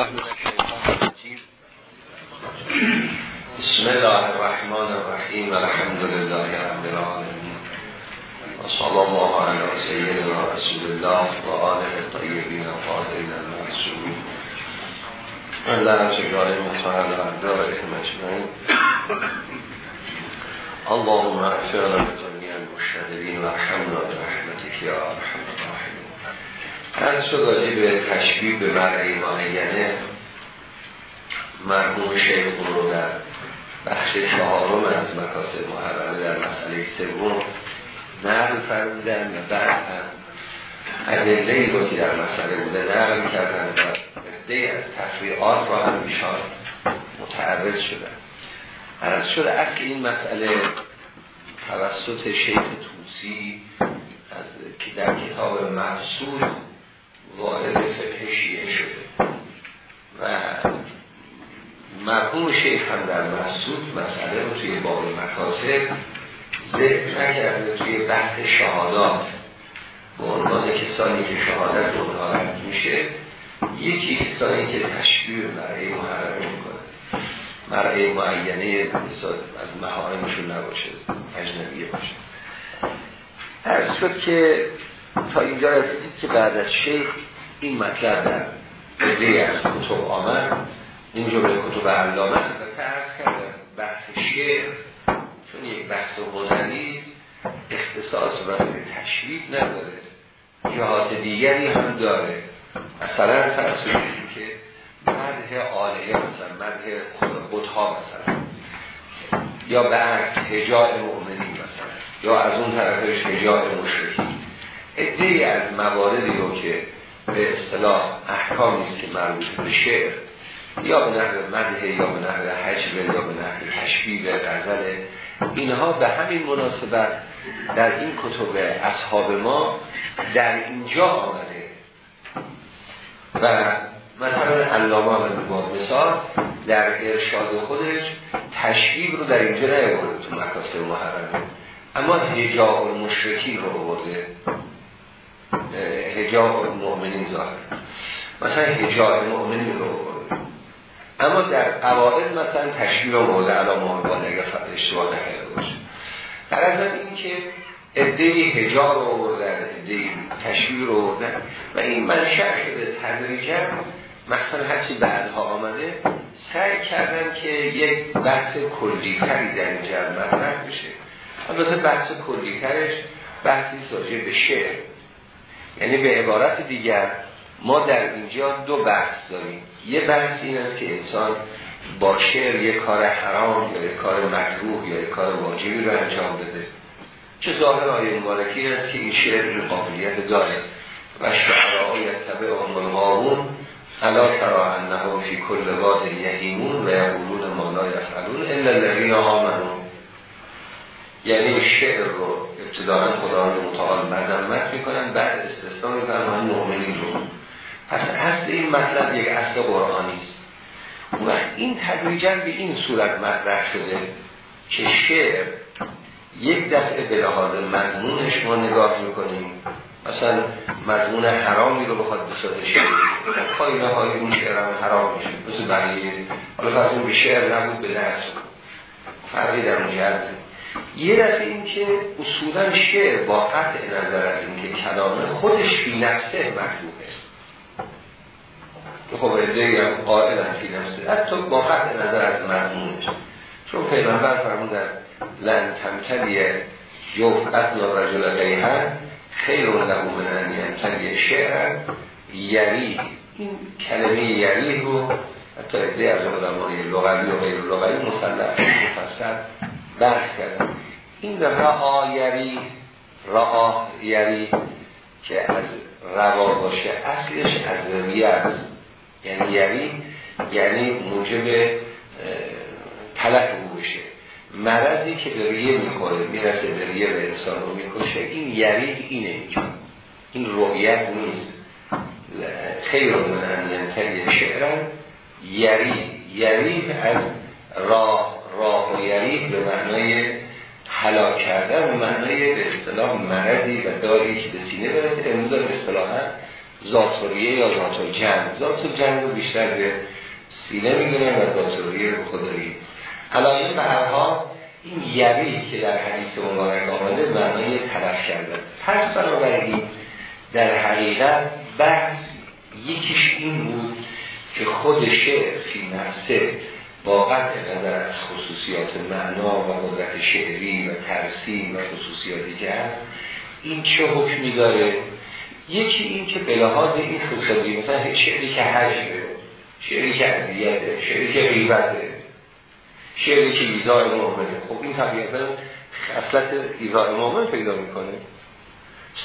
الله من الشيطان الرجيم بسم الله الرحمن الرحيم الحمد لله رب العالمين وصلى الله على سيدنا رسول الله وآله الطيبين الطاهرين المعصومين الله تجاري تعالى أعدائهم أجمعين اللهم اغفر لنا جميعا المشتغلين وارحمنا برحمتك يا ارحم از شد به تشبیه به مرعی معینه مرحوم شیخ رو در بخش چهارم از مکاسب محرمه در مسئله سوم نقل فرمودن و بعد هم ادله رو که در مسئله بوده نقل کردن و عده از تفریعات را هم ایشان متعرض شدن. عرض شده اصل این مسئله توسط شیخ توسی از که در کتاب محصول وارد فقه شیعه شده. و مرحوم شیخ هم در محصول مسئله رو توی باب مکاسب ذکر نکرده توی بحث شهادات. به عنوان کسانی که شهادت منحارت میشه یکی کسانی که تشبیه مرعی محرم می‌کنه. مرعی معینه از محارمشون نباشه اجنبیه باشه. عرض شد که تا اینجا رسید که بعد از شیخ این مطلب در عده از کتب آمد این جمله کتب علامه البته عرض کردن بحث شعر چون یک بحث هنری اختصاص و تشریف نداره. جهات دیگری هم داره. مثلا فرض که مده آلیه مثلا مده خودها مثلا یا به عکس هجاع مؤمنین مثلا یا از اون طرفش هجاع مشرکی ادهی از مواردی رو که به اصطلاح احکامی است که مربوط به شعر یا به نحو مده یا به نحو حجب یا به نحو تشبیه غزل اینها به همین مناسبت در این کتب اصحاب ما در اینجا آمده. و مثلا علامه با مثال در ارشاد خودش تشبیه رو در اینجا نیاورده تو مکاسب محرمه اما هجاء المشرکین رو آورده. هجاء المؤمنین ظاهر. مثلا هجاء المؤمنین رو اما در قواعد مثلا تشبیه رو آورده علامه محمد اگر اشتباه نکرده باشه. در از این که ادهی هجا رو آوردن ادهی تشبیه رو آوردن و این منشأ شده تدریجا مثلا هرچی بعدها آمده سعی کردن که یک بحث کلیتری در اینجا مطرح بشه. البته بحث کلیترش بحثی راجع به شعر. یعنی به عبارت دیگر ما در اینجا دو بحث داریم. یه بحث این است که انسان با شعر یک کار حرام یا یک کار مکروه یا یک کار واجبی رو انجام بده. چه ظاهر آیه مبارکی است که این شعر رو قابلیت داره. و شعرهای تبع ام الغارون الا ترا انه فی کل واد یهیمون و یقولون ما لا یفعلون الا الذین آمنون یعنی شعر رو ابتداعا خدا رو متعال مذمت می‌کنن بعد استثنا می‌کنن مؤمنین رو. پس اصل این مطلب یک اصل قرآنی است. و این تدریجا به این صورت مطرح شده که شعر یک دفعه به لحاظ مضمونش ما نگاه می‌کنیم. مثلا مضمون حرامی رو بخواد بساده شعر خواهی های اون شعر هم حرام میشه مثل بقیه. حالا فرض به شعر نبود به نرس فرقی در مجرد یه دفعه این که اصولا شعر با قطع نظر از این که کلامه خودش فی نفسه مطلوبه خب ادهی هم قائل هم فی نفسه حتی با قطع نظر از مضمونش. چون پیغمبر فرمودن لن تمتلی جفت اطلا رجل غیهر خیر له من ان یمتلی شعر یری این کلمه یری رو حتی ادهی از علمای لغوی و غیر لغوی مسلح مفصل بحث کردن این رعا یری رعا یری که از روا باشه اصلش از رویه است. یعنی یری یعنی موجب تلف بشه مرضی که به ریه می‌خوره می‌رسه به ریه و انسان رو می‌کشه این یری اینه اینجا. این رویت نیست. خیر من انینتر شعرن یری یری از راه راه و یری به معنای حلا کردن و معنای به اصطلاح مرضی و داری که به سینه برسه. امروز به اصطلاح ذاتوریه یا ذات جمع ذات جمع رو بیشتر به سینه می‌گیره و ذاتوریه رو خدایی علایه به هر این یری که در حدیث مبارک آمده معنی طرف کرده. پس بنابراین در حقیقت بحث یکیش این بود که خود شعر فی نفسه با قطع نظر از خصوصیات معنا و قدرت شعری و ترسیم و خصوصیاتی که این چه حکمی داره؟ یکی این که به لحاظ این خصوصیاتی مثلا شعری که حجمه شعری که عذیته شعری که غیبته شعری که ایزای مومنه خب این طبیعتا اصلت ایزای مومن پیدا می‌کنه.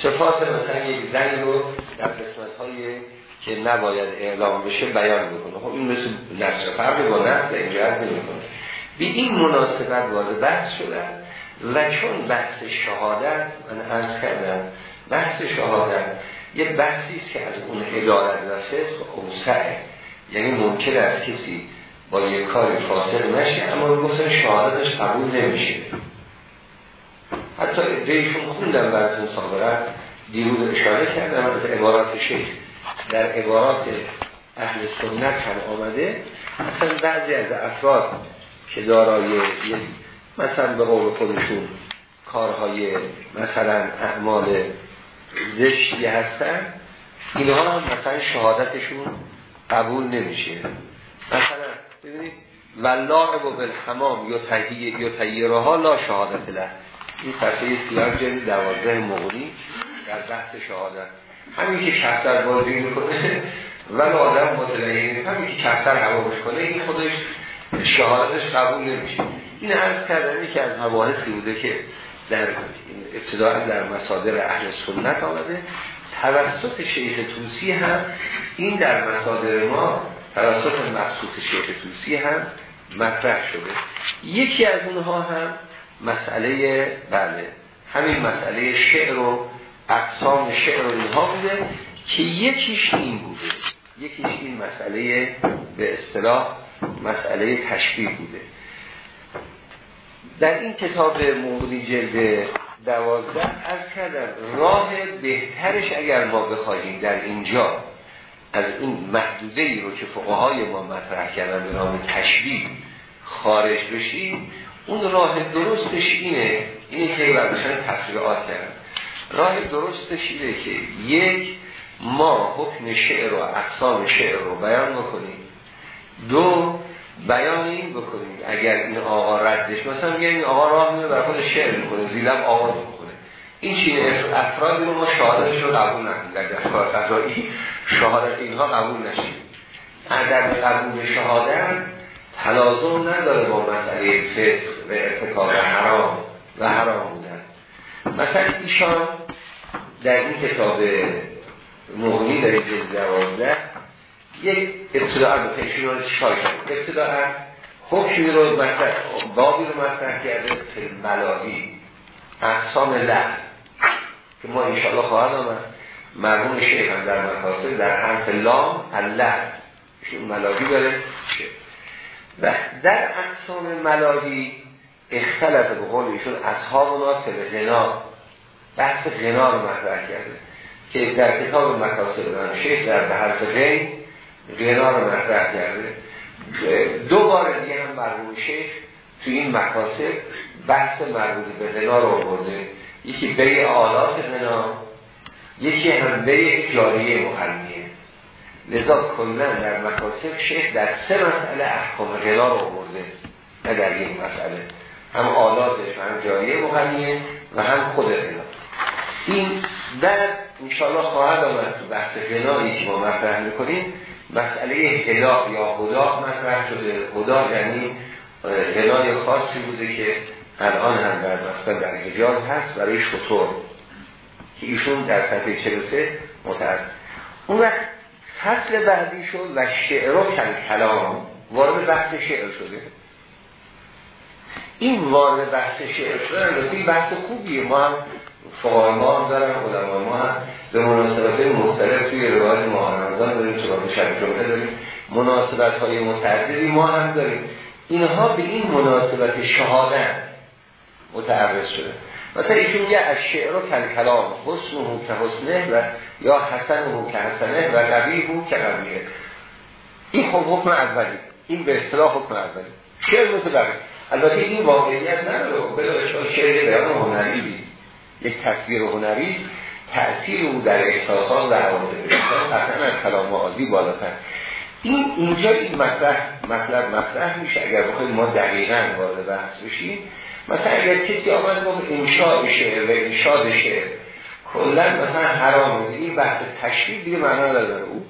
صفات مثلا یک زنی رو در قسمت های که نباید اعلام بشه بیان بکنه خب این مثل نصر فرق با نصر اینجا نمی‌کنه. به این مناسبت وارد بحث شدن و چون بحث شهادت من عرض کردم بحث شهادت یه بحثی است که از اون ادارت و فسق اوسعه. یعنی ممکن است کسی با یک کاری فاصل نشه اما گفتن شهادتش قبول نمیشه. حتی ادهیشون خوندم براتون سابقا دیروز اشاره کردم از عبارات شیخ در عبارات اهل سنت هم آمده. مثلا بعضی از افراد که دارای مثلا به قول خودشون کارهای مثلا اعمال زشتی هستن اینها هم مثلا شهادتشون قبول نمیشه. مثلا ببینید ولاعب و بالحمام یا تیرها لا شهادت له. این صفحه سیاه جدید دوازده مغنی در بحث شهادت. همین که کفتر بازی می‌کنه و آدم متلعین همین که کفتر هوا کنه این خودش شهادتش قبول نمیشه. این عرض کردن که از مباحثی بوده که در ابتداع در مصادر اهل سنت آمده. توسط شیخ توسی هم این در مصادر ما توسط مقصود شیخ توسی هم مطرح شده. یکی از اونها هم مسئله بله همین مسئله شعر و اقسام شعر اینها بوده که یکیش این بوده. یکیش این مسئله به اصطلاح مسئله تشبیه بوده. در این کتاب موضوعی جلد دوازده از کردم راه بهترش اگر ما بخواهیم در اینجا از این محدوده ای رو که فقهای ما مطرح کردن به نام تشبیه خارج بشیم اون راه درستش اینه اینه که برداشتن تفریعات کردن. راه درستش اینه که یک ما حکم شعر و اقسام شعر رو بیان بکنیم. دو بیان این بکنیم. اگر این آقا ردش مثلا میگه این آقا راه میده برای خود شعر می‌کنه زیلم آواز می‌کنه. این چیه افرادی رو ما شهادتش رو قبول نکنیم. در دستگاه قضایی شهادت اینها قبول نشیم. در قبول شهادت تلازم نداره با مسئله فسق و ارتکاب حرام و حرام بودن. مثلا ایشان در این کتاب مغنی در جلد دوازده یک ابتداع البته ایشون رو چکار کرد ابتداع حکمی رو مطرح بابی رو مطرح کرده ملاهی اقسام لحن که ما انشاءالله خواهد آمد. مرمون شیخ هم در مکاسب در حرف لام اللحن ایشون ملاهی داره. و در اقسام ملاهی اختلف به قول ایشون اصحاب غنا بحث غنا رو مطرح کرده. که در کتاب مکاسب شیخ در به حرف غین غنا رو مطرح کرده. دو بار دیگه هم مرمون شیخ تو این مکاسب بحث مربوط به غنا رو آورده. یکی بی آلات غنا یکی هم بی جاریه مخلیه لذا کلن در مکاسب شیخ در سه مسئله احکام غنا رو آورده. نه در یک مسئله. هم آلاتش و هم جاریه مغنیه و هم خود غنا. این در انشاءالله خواهد آمد تو بحث غنایی که ما مطرح می‌کنیم. مسئله هدا یا خدا مطرح شده. خدا یعنی غنای خاصی بوده که الان هم در مثلا در حجاز هست برای شطور که ایشون در صفحه 43 متعرض اون وقت فصل بعدی شد و شعر و کلام وارد بحث شعر شده. این وارد بحث شعر شده این بحث خوبیه. ما هم فقهای ما هم دارن علمای ما هم. به مناسبت مختلف توی روایت ماه رمضان داریم تو شب جمعه داریم. مناسبت های متعددی ما هم داریم. اینها به این مناسبت شهادت متعرض شده. مثلا ایشون میگه از شعر و کل کلام حسنه که حسنه و یا حسنه که حسنه و قبیه که قبیه این خب حکم اولی. این به اصطلاح حکم اولی. شعر مثل قبیه البته این واقعیت نداره. به شعر بیان هنری یک تصویر هنری تأثیر او در احساسات و حوادث قطعا از کلام آزی بالاتر. این اینجا این مطرح مطلب مطرح میشه. اگر بخواید ما دقیقا وارد بحث بشیم مثلا اگر کسی آمد گفت انشاء شعر و انشاد شعر کلا مثلا حرام این بحث تشریف دیگه معنا نداره. او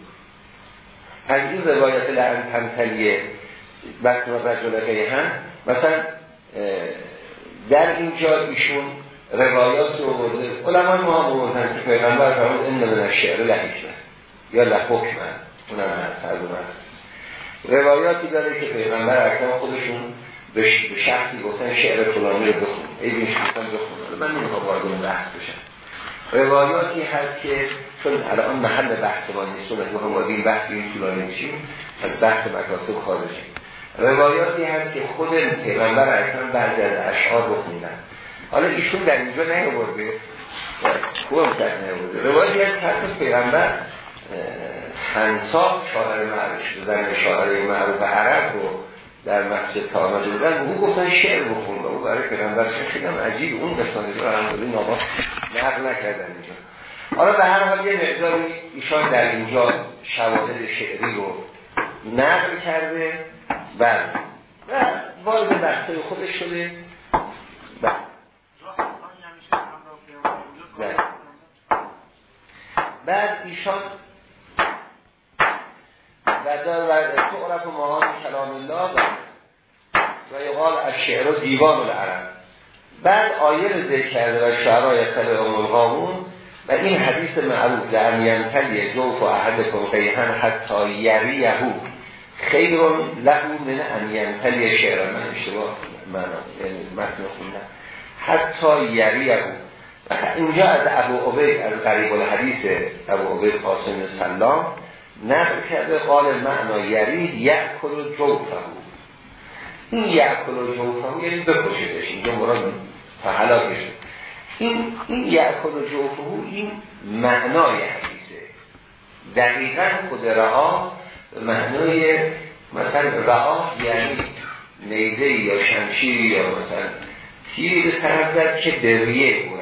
از این روایت لعن تمثلیه وقت و رجل هم مثلا در اینجا ایشون روایات رو برده. علمان ما بردن که پیغمبر فرمود این من شعر لحکمه. یا لحکمه. اونم هست هر روایاتی داره که پیغمبر اکرم خودشون به شخصی گفتن شعر فلانی رو بخون. این شخصان بخون. من نمی‌خوام وارد اون بحث بشم. روایاتی هست که چون الان محل بحث ما نیست چون هم وارد این بحث این طولانی میشیم از بحث مکاسب خارجی. روایاتی هست که خود پیغمبر اکرم بعضی از اشعار رو خوندن. حالا ایشون در اینجا نیاورده. خوبم در نیاورده. روایتی هست که پیغمبر خنسا شاعر معروف زن شاعر معروف عرب رو در مسجد تا آمده بودن او گفتن شعر بخون و او برای پیغمبر خیلی هم عجیب اون قسمانی رو الحمدلله نابا نقل نکردن اینجا. حالا به هر حال یه مقداری ایشان در اینجا شواهد شعری رو نقل کرده و و وارد بحثه خودش شده. بعد ایشان و دار و تعرف مهان کلام الله و یقال از شعر و دیوان العرب بعد آیه رو ذکر کرده و شعرهای تبع ام و این حدیث معروف در ینتلی جوف و احد کنقیهن حتی یریهو خیر لهو من ان ینتلی شعر من اشتباه من یعنی متن خوندم حتی یریهو و اینجا از ابو عبید از قریب الحدیث ابو عبید قاسم سلام نقل کرده قال معنا یری یعکل و جوفه. این یعکل و جوفه یعنی بکشیدش اینجا مراد فحلاکش این این یعکل و جوفه این معنای حدیثه. دقیقا خود رعا معنای مثلا رعا یعنی نیزه یا شمشیر یا مثلا تیری به طرف که به ریه رسید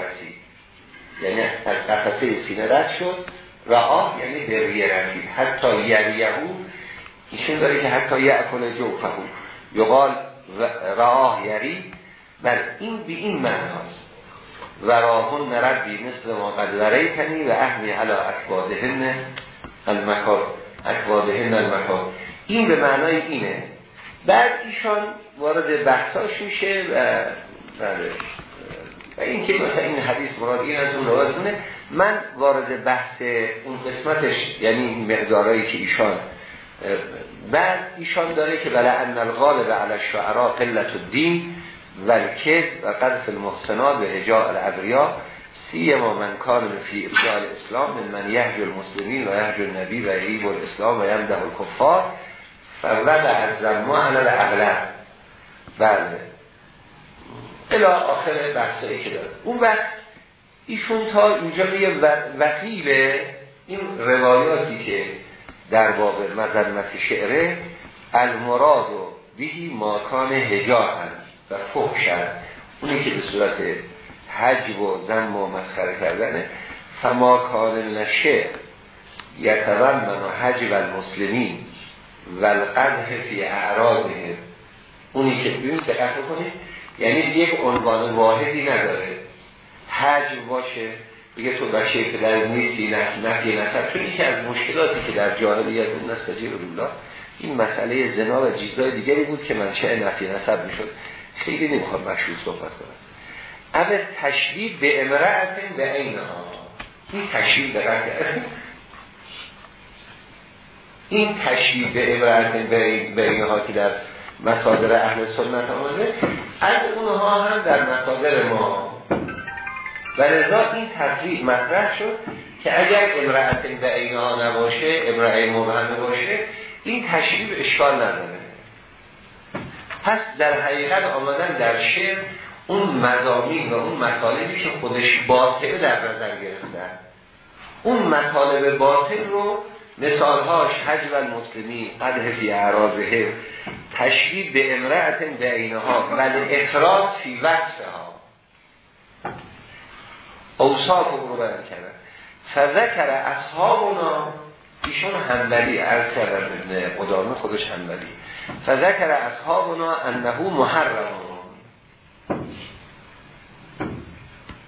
یعنی از قفصه سینه رد شد. رعا یعنی بریه رسید حتی یریهو ایشون داره که حتی یعکل جوفهو. یقال رعاه یری. بر این به این معناست. و راهون نردی مثل ما قد کنی و اهمی علا اکبادهن المکار. اکبادهن المکار. این به معنای اینه. بعد ایشان وارد بحثاش میشه و بله و این که مثلا این حدیث مراد این از اون من وارد بحث اون قسمتش یعنی مقدارایی که ایشان بعد ایشان داره که بله ان الغالب علی الشعراء قلت الدین و و قذف المحسنات و هجاء الابریا سی ما من کان فی ابدال اسلام من من یهج المسلمین و یهج النبی و عیب الاسلام و یمده الکفار فوضع از زمان علی بله. الى آخر بحثایی که داره. اون وقت ایشون تا اینجا میگه وقیل این روایاتی که در باب مذمت شعره المراد و بیهی ماکان هجاعن و فحشن اونی که به صورت حجب و زن و مسخره کردنه فماکان نشه یتون منو حجب المسلمین و القدح فی اعراضه. اونی که بیون دقت کنید یعنی یک عنوان واحدی نداره. حجم باشه بگه تو بچه پدر نیستی نفی نسب چون یکی از مشکلاتی که در جاهلیت بود نستجیر الله این مسئله زنا و چیزهای دیگری بود که من چه نفی نسب می‌شد. خیلی نمی‌خواد مشروع صحبت کنم. اول تشبیه به امرأت به این ها این تشبیه به این تشبیه به امرأت به این ها که در مصادر اهل سنت آمده از اونها هم در مصادر ما. و لذا این تفریق مطرح شد که اگر امرأت اینها نباشه امرأه مبهمه باشه این تشریف اشکال نداره. پس در حقیقت آمدن در شعر اون مزامین و اون مطالبی که خودش باطل در نظر گرفتن اون مطالب باطل رو مثالهاش حجب المسلمی قده فی اعراضه تشبیه به امرأت اینها ولی اخراج فی وقت ها اوصاف رو بیان کردن. فذکر اصحابنا ایشون همبلی عرض کردن ابن قدامه خودش همبلی فذکر اصحابنا انه محرم.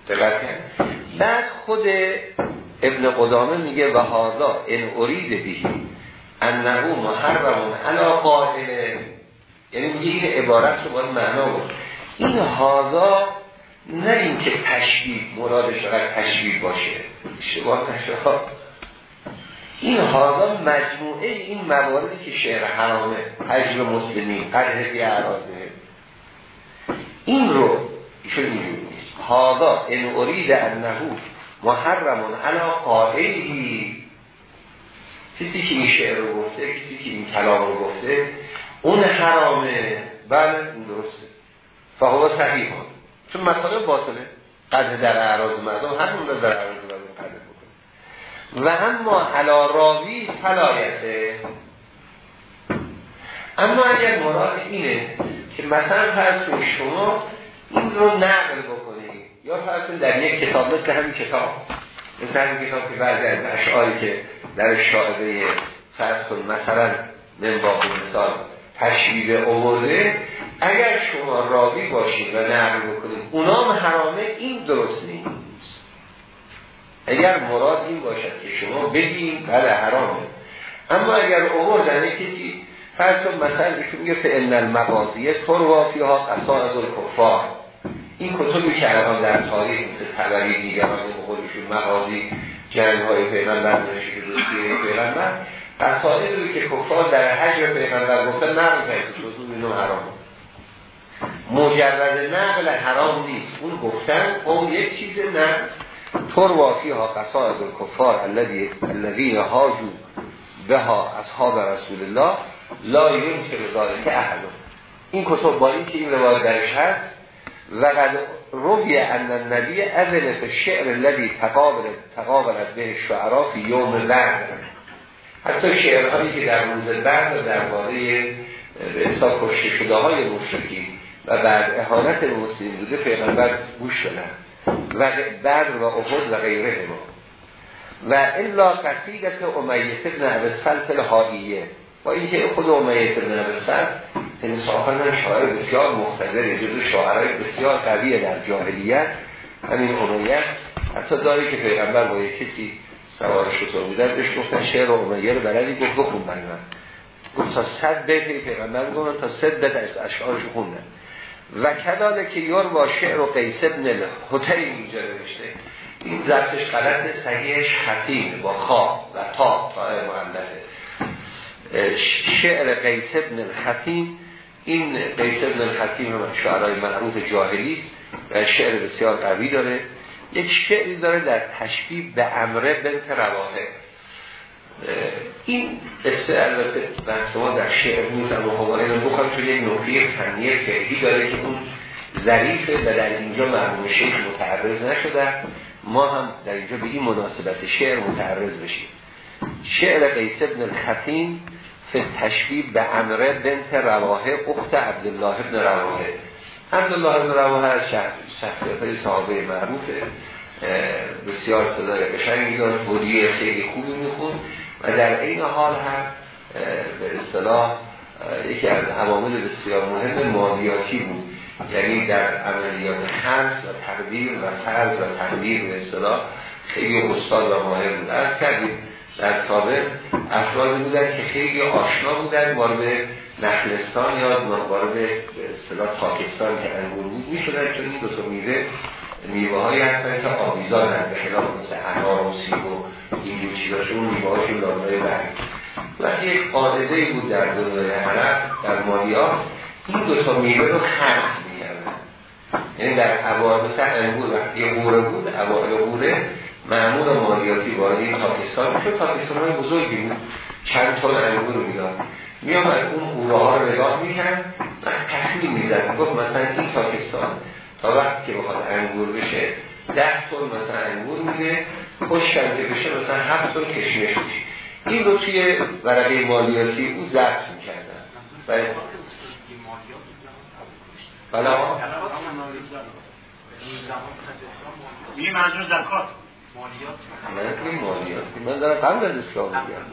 دقت بعد خود ابن قدامه میگه و هادا ان ارید بهی انه محرم علا قائل یعنی میگه این عبارت رو باید معنا بود. این هادا نه اینکه تشبیه مرادش فقط تشبیه باشه. اشتباه نشه این هادا مجموعه این مواردی که شعر حرامه حجر مسلمی قدر بی عراضه این رو ایشون اینجور نیست هادا ان ارید انهو محرمون علا قائلی کسی که این شعر رو گفته کسی که این کلام رو گفته اون حرامه. بله این درسته. فهو صحیح. چون مسئله باطله. قدر در اعراض مردم رو در اعراض مردم قدر بکنه. و اما علا راوی فلایته اما اگر مراد اینه که مثلا فرض شما این رو نقل بکنید. یا فرض در یک کتاب مثل همین کتاب مثل همین کتاب که بعضی از اشعاری که در شاعبه فرض کن مثلا من مثال تشبیه اوورده اگر شما راوی باشید و نقل بکنید اونام حرامه این درست نیست. اگر مراد این باشد که شما بگیم بله حرامه. اما اگر اووردن کسی فرض کن مثلا ایشون میگه فعلن المبازیه تروافی ها قصائد الکفار. این کتبی که الان در تاریخ مثل تبری دیگران خودشون مغازی جنگ های پیغمبر نشید روسیه پیغمبر. قصائد رو که کفار در حجر پیغمبر گفتن نقل کرد که اینو حرام مجرد نقل حرام نیست. اون گفتن اون یک چیز نه. طور وافی ها قصائد الکفار الذین هاجو به ها اصحاب رسول الله لا یون که احد. این کتب با این که این روایت درش هست و قد روی ان النبی اذن فی شعر الذي تقابل تقابل به شعرا فی یوم بعد. حتی شعرهایی که در روز بعد درباره به حساب کشته شده های مشرکی و بعد احانت به بوده پیغمبر گوش دادن. و بعد و احد و غیره ما. و الا قصیدت امیت ابن عبسلت الهائیه. با اینکه خود امیت ابن عبسلت انصافا هم شاعر بسیار مختلف جزو شاعرهای بسیار قویه در جاهلیت. همین امیت حتی داری که پیغمبر با یک کسی سوار شطور بودن بهش گفتن شعر امیه رو بلدی گفت بخون من. گفت تا صد بیت پیغمبر گفتن تا صد بیت از اشعارش خوندن. و کداله که یار با شعر و قیس ابن هتری اینجا نوشته. این ضبطش غلط صحیحش خطیم با خواه و تا تا مؤلفه. شعر قیس ابن الخطیم این قیس ابن الخطیم رو شعرهای معروف جاهلی و شعر بسیار قوی داره. یک شعری داره در تشبیه به امره بنت رواهه این قصه البته بحث ما در شعر نیستم و خب اینو بخوام چون یک نوعی فنی فعلی داره که اون ظریفه و در اینجا مرموم شیخ متعرض نشده. ما هم در اینجا به این مناسبت شعر متعرض بشیم. شعر قیس ابن الخطین فی تشبیه به امره بنت رواهه اخت عبدالله ابن رواهه عبدالله ابن رواهه از شخصیت های صحابه معروفه. بسیار صدای قشنگی داشت بودی خیلی خوبی میخون و در این حال هم به اصطلاح یکی از عوامل بسیار مهم مالیاتی بود. یعنی در عملیات حمس و تقدیر و فرض و تقدیر به اصطلاح خیلی استاد و ماهر بود. از کردیم در سابق افرادی بودن که خیلی آشنا بودن وارد نخلستان یا وارد به اصطلاح پاکستان که انگور بود می‌شدن چون این دو تا میوه میوه هایی هستن که آویزان هست به خلاف مثل انار و سیب و اینجور چیزاش اون میوه هاشون لانهای برگ و یک قاعده بود در دنیای عرب در مالیا این دو تا میوه رو خرس می‌کردن. یعنی در عوار مثل انگور وقتی غوره بود عوار غوره معمول مالیاتی وارد پاکستان. شد پاکستان های بزرگی بود. چند تن انگور رو می‌داد. میامد اون غوره ها رو نگاه می‌کرد. و تصمیم می‌زد گفت مثلا این پاکستان تا وقتی که بخواد انگور بشه ده تن مثلا انگور میده خوشکم که بشه مثلا هفت تن کشمش میشه. این رو توی ورقه مالیاتی او ضبط می‌کردن. بله. بلا این منظور زکات. مالیات مالیات. من دارم قبل از اسلام میگم.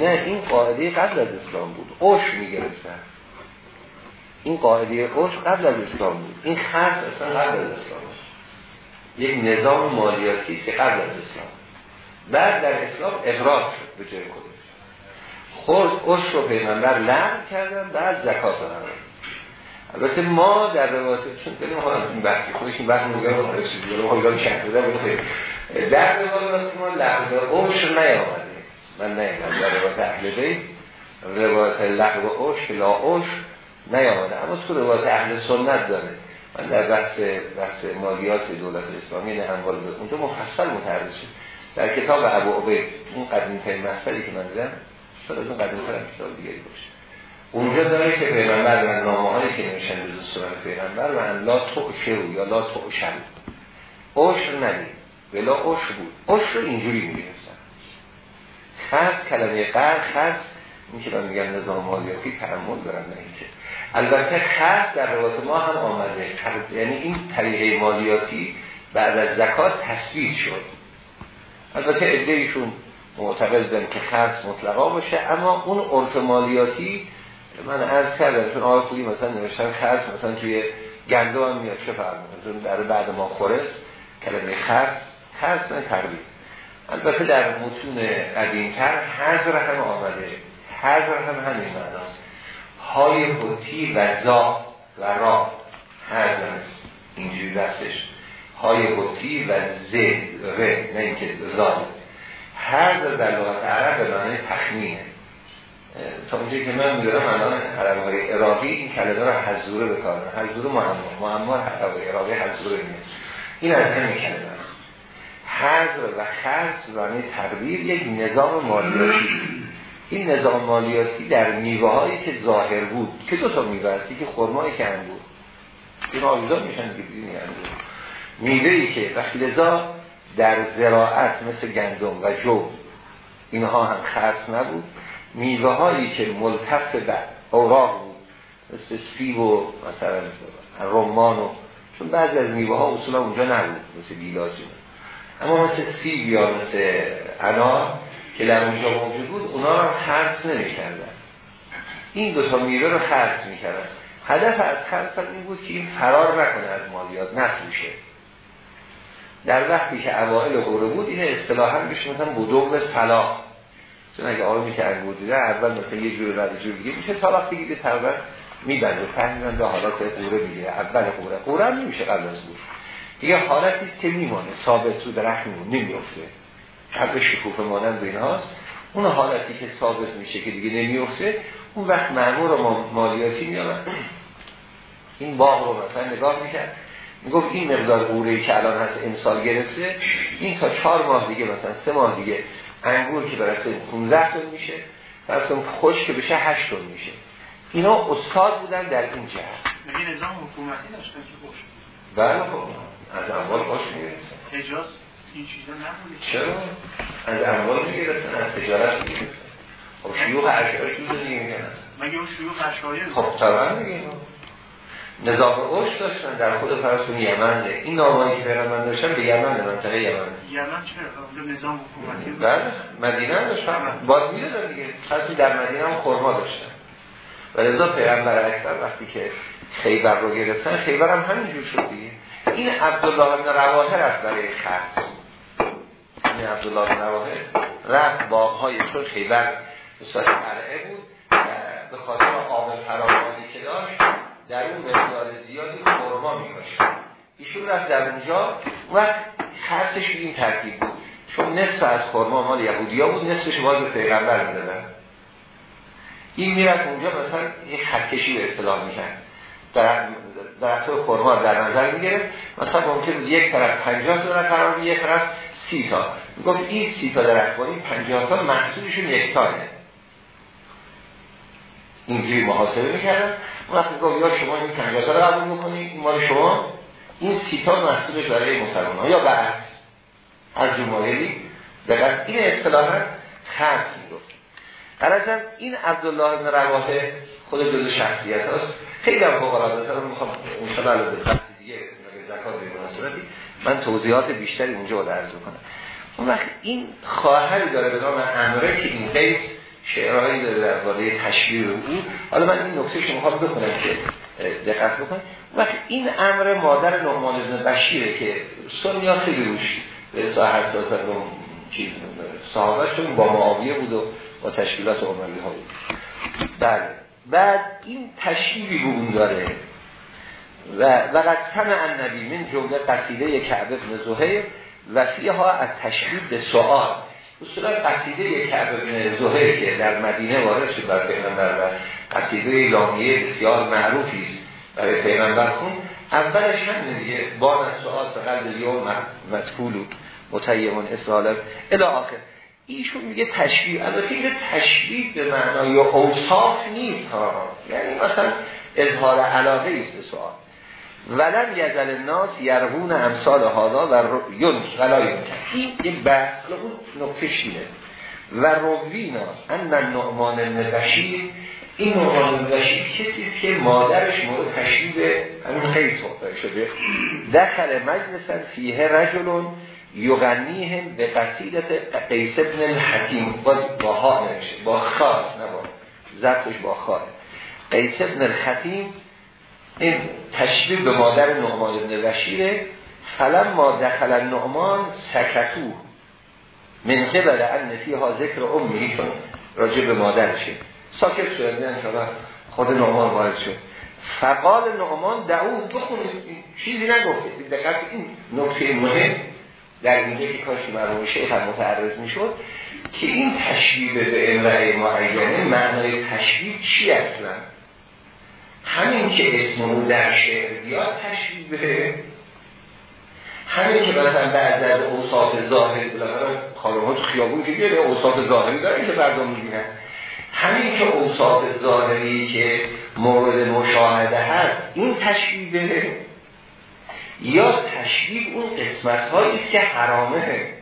نه این قاعده قبل از اسلام بود. اوش می‌گرفتن. این قاعده اوش قبل از اسلام بود. این خرص اصلا قبل از اسلام یک نظام مالیاتی که قبل از اسلام بعد در اسلام اقرار شد به جای خودش. خود اوش رو پیغمبر لغو کردن بعد زکات رو البته ما در روایت چون داریم حالا این بحثی خودش این بحث میگه رو خیلی شهر بوده در روایت ما لغو اوش نیامده من نیامده در روایت اهل بیت. روایت لغو اوش لا اوش نیامده. اما تو روایت اهل سنت داره. من در بحث بحث مالیات دولت اسلامی نه هموال اونجا مفصل متعرض شد. در کتاب ابو عبید اون قدیم ترین مسئله که من دیدم شاید از اون قدیم ترین کتاب دیگری باشه. اونجا داره که پیغمبر و نامه هایی که نوشتن جز سنت پیغمبر و لا تعشرو یا لا تعشر عشر ندید ولا عشر بود. عشر رو اینجوری میگیرستن خرس کلمه قرد خرس. این که من میگم نظام مالیاتی تحمل دارم نه اینکه. البته خرس در روایت ما هم آمده. یعنی این طریقه مالیاتی بعد از زکات تصویر شد. البته ادهیشون معتقد که خرس مطلقا باشه اما اون عرف مالیاتی من عرض کردم چون آقای خوبی مثلا نوشتن خرس مثلا توی گندو هم میاد چه فرق در بعد ما خورس کلمه خرس خرس نه تربیت البته در متون قدیمتر حضر هم آمده حضر هم همین معناست. های خودی و زا و را حضر اینجوری دستش. های خودی و ز ره نه اینکه زا. حضر در لغت عرب به معنی تخمینه. تا اونجایی که من میدارم الان عرب های عراقی این کلمه رو حضوره بکارن حضوره معما معما عراقی حضوره میاد این از همین کلمه است. حضر و خرص معنی تقدیر یک نظام مالیاتی. این نظام مالیاتی در میوه هایی که ظاهر بود که دو تا میوه هستی که خرمایی که انگور این آویزا میشن که انگور میوه که وقتی لذا در زراعت مثل گندم و جو اینها هم خرص نبود. میوه هایی که ملتف به اوراق بود مثل سیب و مثلا رمان و چون بعضی از میوه ها اصولا اونجا نبود مثل گیلاسی اما مثل سیب یا مثل انار که در اونجا موجود بود اونا رو خرص نمی کردن. این دو تا میوه رو خرص می کردن. هدف از خرص این بود که این فرار نکنه از مالیات نفروشه در وقتی که اوائل قوره بود این اصطلاحا بشه مثلا بدوق صلاح چون اگه آقای که انگور دیده اول مثلا یه جور بعد جور دیگه میشه. تا وقتی که تقریبا میبنده فهمیدن حالات قوره میگه اول قوره. قوره هم نمیشه قبل از بود دیگه حالتی که میمانه. ثابت رو درخت میمونه نمیفته قبل شکوف مانند اینهاست اون حالتی که ثابت میشه که دیگه نمیفته اون وقت معمور و مالیاتی میامد این باغ رو مثلا نگاه می‌کرد. می‌گفت این مقدار قوره که الان هست امسال گرفته این تا چهار ماه دیگه مثلا سه ماه دیگه انگور که برسه 15 تن میشه فرض خوش که بشه 8 تن میشه. اینا استاد بودن در این جهت. میگه نظام حکومتی داشتن که خوش بله خب. از اموال خوش می‌گرفتن. حجاز این چیزا نبوده. چرا؟ از اموال می‌گرفتن از تجارت می‌گرفتن. خب شیوخ اشعاری چیز دیگه. میگن مگه اون شیوخ اشعاری خب طبعا دیگه. نظام اوش داشتن در خود فرسون یمن این نامایی که پیغمبر داشتن به یمن منطقه یمن. یمن چرا؟ نظام حکومتی بله مدینه هم داشتن. باز می‌دادن دیگه. خاصی در مدینه هم خرما داشتن. و لذا پیغمبر اکبر وقتی که خیبر رو گرفتن خیبر هم همینجور شد دیگه. این عبدالله بن رواحه رفت برای خرس این عبدالله بن رواحه رفت باغهای چون خیبر به صورت بود به خاطر آب فراوانی که داشت. در اون مقدار زیادی خورما میکاشن ایشون رفت در اونجا وقت خرسش این ترکیب بود. چون نصف از خورما مال یهودیا بود نصفش باز به پیغمبر می‌دادن. این می‌رفت اونجا مثلا یک خطکشی به اصطلاح می‌کرد. در درخت خورما در نظر می‌گرفت. مثلا ممکن بود یک طرف 50 تا درخت قرار یک طرف 30 تا. می‌گفت این 30 تا درخت کنیم 50 تا محصولشون یکسانه اینجوری محاسبه می‌کردن. اون وقت می‌گفت یا شما این 50 تا رو قبول می‌کنید این مال شما این سیتا مسئولش برای مسلمان ها یا برعکس از جمایلی دقیق این اصطلاحا خرس می‌گفت. قرارم این عبدالله بن رواحه خود جز شخصیت هست خیلی هم فوق العاده است می‌خوام شب علاوه بر دیگه زکات به مناسبتی من توضیحات بیشتری اونجا رو عرض کنم اون وقت این خواهری داره به نام امره که این قیس شعرهایی داره در واقع تشبیه او. حالا من این نکته شما می‌خوام بکنم که دقت بکنم وقتی این امر مادر نعمان بن بشیره که سنیا خیلی روش به اصلاح حساس چیز صحابهشون با معاویه بود و با تشکیلات عمری ها بود. بله. بعد این تشبیهی به اون داره و وقت سمع النبی من جمله قصیده کعب ابن زهیر و فیها از تشبیه به سؤال. اصولا قصیده کعب ابن زهیر که در مدینه وارد شد بر پیغمبر و قصیده لامیه بسیار معروفی است برای پیغمبر خون. اولش هم دیگه بار از سؤال به قلب یوم مدخول و متیمون اسرائیل الى آخر. ایشون میگه تشبیه. البته این تشبیه به معنای اوصاف نیست ها. یعنی مثلا اظهار علاقه است به سؤال ولم یزل الناس یرهون امثال هادا و یونس غلای این یک بحث اون نکتش اینه و روینا ان نعمان بشیر این نعمان بشیر کسی که مادرش مورد تشبیه همین خیلی شده. دخل مجلسا فیه رجلون یغنیهم به قصیدت قیس ابن الحکیم باز با ها با خاص نه با با خواه قیس ابن الحکیم این تشبیه به مادر نعمان ابن بشیره فلم ما دخل نعمان سکتو من قبل ان فیها ذکر امی راجع به مادرشه. ساکت شد نه خود نعمان وارد شد. فقال نعمان دعو بخونید. چیزی نگفته. دقیق این نکته مهم در اینجا که کاش مرموم شیخ هم متعرض می‌شد که این تشبیه به امرأ معینه معنای تشبیه چی اصلا؟ همین که اسممو در شعر بیاد تشبیه همین که مثلا بعد از اوصاف ظاهری بالاخره کارها تو خیابون که بیاد اوصاف ظاهری داره که مردم می‌بینن. همین که اوصاف ظاهری که مورد مشاهده هست این تشبیه یا تشبیه اون قسمت هایی که حرامه.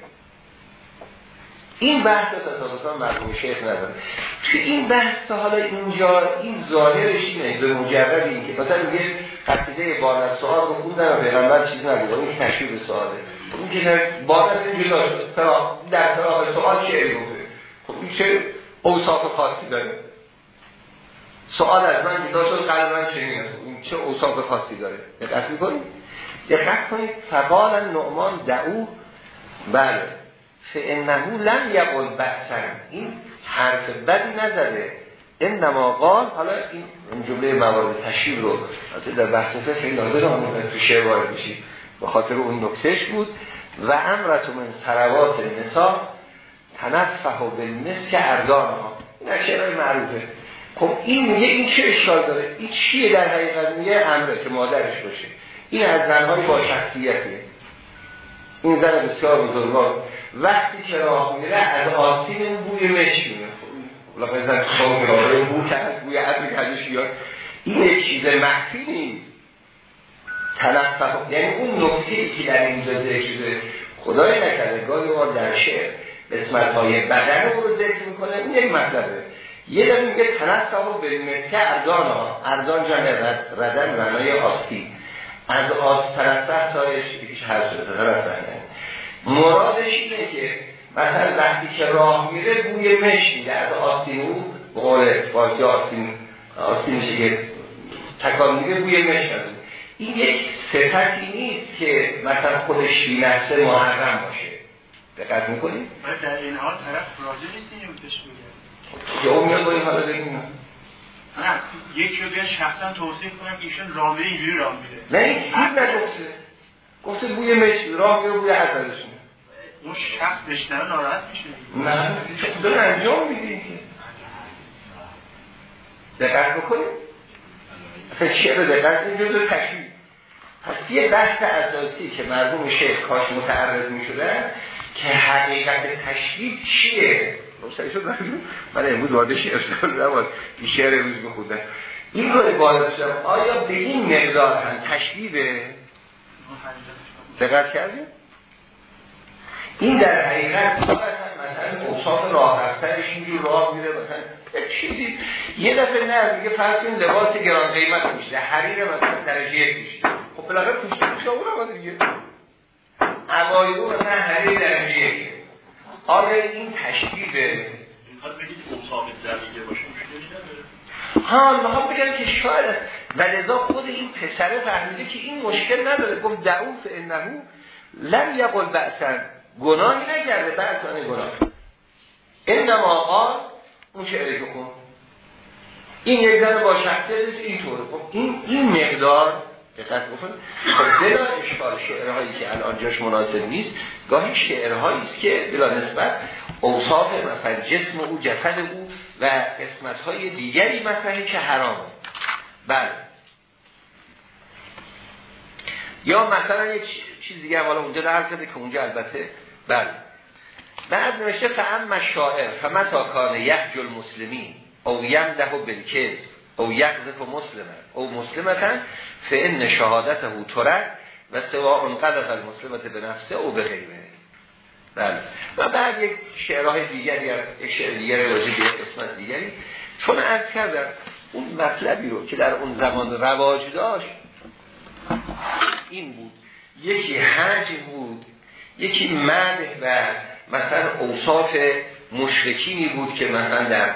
این بحث تصادفا مرحوم شیخ نداره تو این بحث حالا اینجا این ظاهرش اینه به مجرد این که مثلا میگه قصیده بار از سوال رو خوندن و پیغمبر چیز نگوده این به سواله. اون که بار از این جدا در طراق سوال شعری بوده خب این چه اوصاف خاصی داره؟ سوال از من جدا شد قلب من چه این چه اوصاف خاصی داره؟ دقت می‌کنید؟ دقت کنید فقال نعمان دعو بله. فانه لم یقل بحثن این حرف بدی نزده. انما قال حالا این جمله موارد تشریف رو در بحث فقه خیلی لازم تو شعر وارد بشید به خاطر اون نکتهش بود. و امرت من سروات نسا تنفه و بالمسک اردان. ها این معروفه. خب این میگه این چه اشکال داره؟ این چیه در حقیقت؟ میگه امره که مادرش باشه. این از زنهای با شخصیتیه. این زن بسیار بزرگوار وقتی که راه میره از آستین بوی مش میره. لقد زن خواه میاره بو از بوی عبری کدش بیاد. این چیز مخفی نیست. تلفت یعنی اون ای که در اینجا ذکر شده خدای نکرده گاهی بار در شعر قسمت های بدن رو ذکر می‌کنه این یک مطلبه. یه داره میگه تنفت به مکه اردان ها. اردان جمع ردن معنای آستی از آس پرستر تایش یکیش هر شده طرف مرادش اینه که مثلا وقتی که راه میره بوی مش میده. از آستین او به قول فارسی آستین آستین میشه که تکان میده بوی مش از این یک صفتی نیست که مثلا خودش بی نفسه محرم باشه. دقت می‌کنید؟ در این حال طرف بهش میگه یا اون میاد حالا بگیم نه یکی رو شخصا توصیف کنم که ایشون راه میره اینجوری راه میره. نه این نگفته. گفته بوی مش راه میره بوی حضرتش اون شخص بشنه ناراحت میشه. نه داره انجام میدین دقت بکنید اصلا شعر دقت؟ این جزء تشریح پس یه بحث اساسی که مرحوم شیخ کاش متعرض می‌شدن که حقیقت تشریح چیه؟ روشن شد. من امروز وارد شعر شدم. این شعر روز بخوندم این رو عبارت شدم آیا به این مقدار هم تشبیه دقت کردیم این در حقیقت مثلا اوصاف راه رفتنش اینجور راه میره مثلا چیزی. یه دفعه نه میگه فرض این لباس گران قیمت میشه. حریر مثلا درجه یک میشه. خب بالاخره پوشته میشه اون دیگه. اوایدو مثلا حریر درجه یک. آیا این تشبیه می‌خواد بگید اوصاف زمینه باشه ها می‌خوام بگم که شاید است و لذا خود این پسره فهمیده که این مشکل نداره. گفت دعوف انهو لم یقل بأسن. گناهی نکرده بأسن گناه. انما قال اون شعره که کن. این یک زن با شخصیتش اینطوره خب این این مقدار دقت بکن خب بلا اشکال شعرهایی که الان جاش مناسب نیست گاهی شعرهایی است که بلا نسبت اوصاف مثلا جسم او جسد او و قسمت های دیگری مثلا که حرامه. بله. یا مثلا یک چیز دیگه حالا اونجا در کرده که اونجا البته بله. بعد نوشته فهم شاعر فمتا کان یحج المسلمین؟ او یمده بالکذب. او یقذف مسلمه. او مسلمتن فان شهادته ترد و سوا انقذف المسلمت به نفسه او به غیره بله. و بعد یک شعرهای دیگری یک شعر دیگری راجع به قسمت دیگری. چون از کردم اون مطلبی رو که در اون زمان رواج داشت این بود. یکی حج بود یکی مده و مثلا اوصاف مشرکینی بود که مثلا در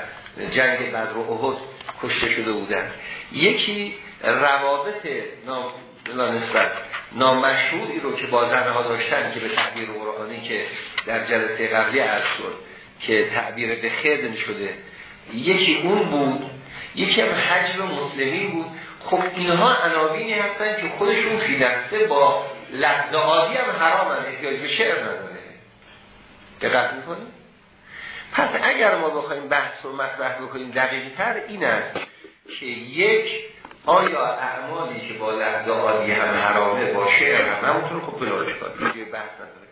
جنگ بدر و احد کشته شده بودن. یکی روابط نسبت نامشهودی رو که با زنها داشتن که به تعبیر قرآنی که در جلسه قبلی عرض شد که تعبیر به خدم شده یکی اون بود یکی هم حجم مسلمین بود. خب اینها عناوینی هستن که خودشون فی نفسه با لحظه عادی هم حرام هم احتیاج به شعر نداره. دقت می‌کنیم پس اگر ما بخوایم بحث رو مطرح بکنیم دقیقی تر این است که یک آیا اعمالی که با لحظه عادی هم حرامه با شعر هم همونطور خب بلاش یه بحث نداره.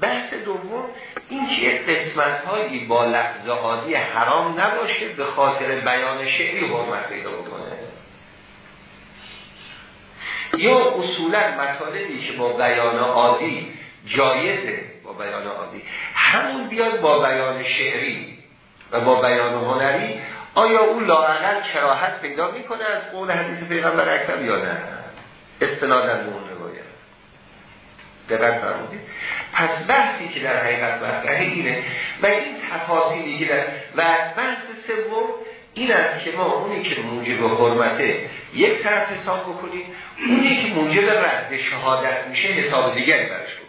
بحث دوم این که قسمت هایی با لحظه عادی حرام نباشه به خاطر بیان شعری حرمت پیدا بکنه. یا اصولا مطالبی که با بیان عادی جایزه بیان عادی. همون بیاد با بیان شعری و با بیان هنری آیا او لاعقل کراهت پیدا می‌کنه از قول حدیث پیغمبر اکرم یا نه؟ استنادن به اون روایت. دقت فرمودید. پس بحثی که در حقیقت مطرحه اینه و این تفاصیلی که و بحث سوم این است که ما اونی که موجب حرمته یک طرف حساب بکنیم اونی که موجب رد شهادت میشه حساب دیگری برش بکنیم.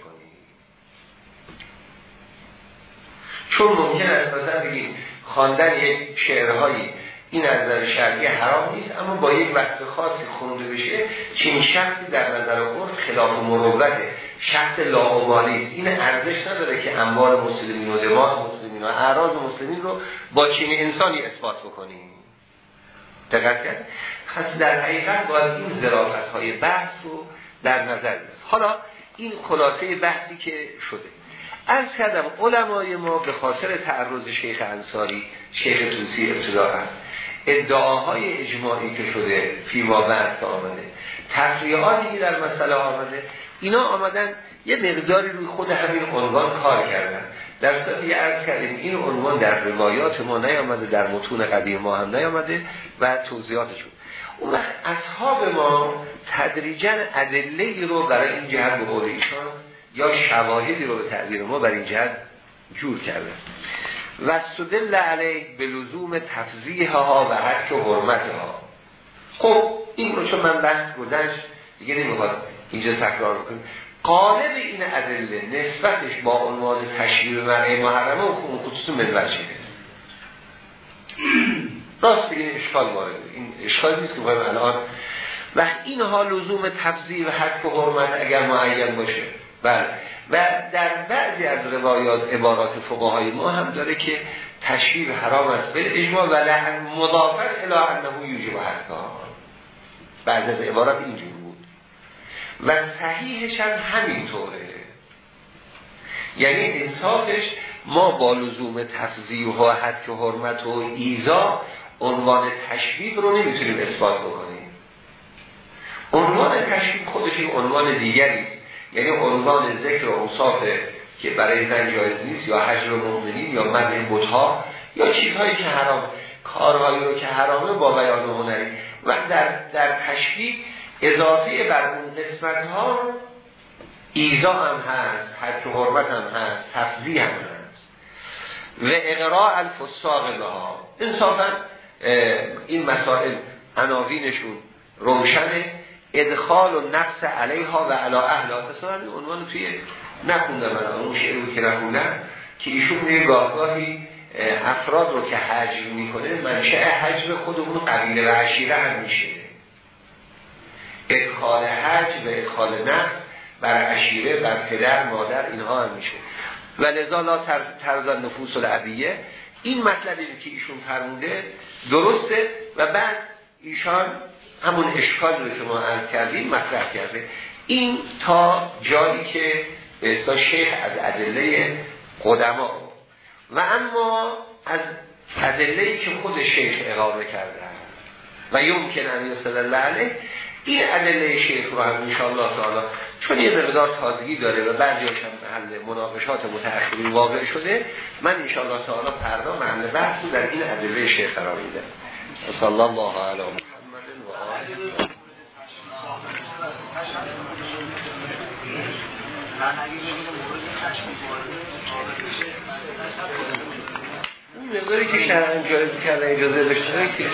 چون ممکن است مثلا بگیم خواندن یک شعرهایی این از نظر شرعی حرام نیست اما با یک وقت خاصی خونده بشه چین شخصی در نظر عرف خلاف مروته شخص لاعبالی این ارزش نداره که انبار مسلمین و دماغ مسلمین و اعراض مسلمین رو با چین انسانی اثبات بکنیم. دقت کرد؟ پس در حقیقت باید این ظرافت های بحث رو در نظر بید حالا این خلاصه بحثی که شده. از کردم علمای ما به خاطر تعرض شیخ انصاری شیخ توسی ابتداعا ادعاهای اجماعی که شده فیما بعد آمده تفریعاتی که در مسئله آمده اینا آمدن یه مقداری روی خود همین عنوان کار کردن. در صورتی عرض کردیم این عنوان در روایات ما نیامده در متون قدیم ما هم نیامده و توضیحاتش بود. اون وقت اصحاب ما تدریجا ادله رو برای این جهت به قول ایشان یا شواهدی رو به تعبیر ما بر این جهت جور کرده. و استدل علیه به لزوم تفضیح ها و حق حرمت ها خب این رو چون من بحث گذشت دیگه نمی‌خواد اینجا تکرار بکنیم قالب این ادله نسبتش با عنوان تشریع مرعی محرمه و خصوص وجهه راست بگین اشکال وارده. این اشکال نیست که باید الان. وقت اینها لزوم تفضیح و حق و حرمت اگر معین باشه. بله. و در بعضی از روایات عبارات فقهای ما هم داره که تشریف حرام است. به اجماع و لحن مضافر الی انه یوجب حقا. بعض از عبارات اینجور بود. و صحیحش هم همینطوره. یعنی انصافش ما با لزوم تفضیح و حد که حرمت و ایزا عنوان تشبیه رو نمی‌تونیم اثبات بکنیم. عنوان تشبیه خودش این عنوان دیگری یعنی عنوان ذکر و اوصاف که برای زن جایز نیست یا حجر مؤمنین یا مدن بودها یا چیزهایی که حرام کارهایی رو که حرامه با بیان هنری. و در, در تشبیه اضافه بر اون قسمت ها ایزا هم هست حد حرمت هم هست تفضیح هم هست. و اقراء الفساق ها انصافا این مسائل عناوینشون روشنه. ادخال و نفس علیها و علا اهلا این عنوان توی نکوندم من اون شعر که نکوندم که ایشون یه گاهگاهی افراد رو که حجر می‌کنه منشأ حجر خود اون قبیله و عشیره هم میشه. ادخال حج و ادخال نفس بر عشیره بر پدر مادر اینها هم میشه. و لذا لا ترزان نفوس العبیه. این مطلبی که ایشون فرموده درسته و بعد ایشان همون اشکال رو که ما عرض کردیم مطرح کرده. این تا جایی که به اصلا شیخ از ادله قدما. و اما از ادله که خود شیخ اقامه کرده و یمکن ان یصل الله علیه. این ادله شیخ رو هم انشاءالله تعالی چون یه مقدار تازگی داره و بعضی هم محل مناقشات متأخرین واقع شده من انشاءالله تعالی فردا محل بحث در این ادله شیخ قرار میده صلی الله علی محمد و آله. اون مقداری که شرعن جایز کردن اجازه داشته که